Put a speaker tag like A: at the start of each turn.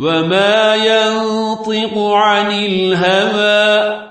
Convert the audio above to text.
A: وما ينطق عن الهوى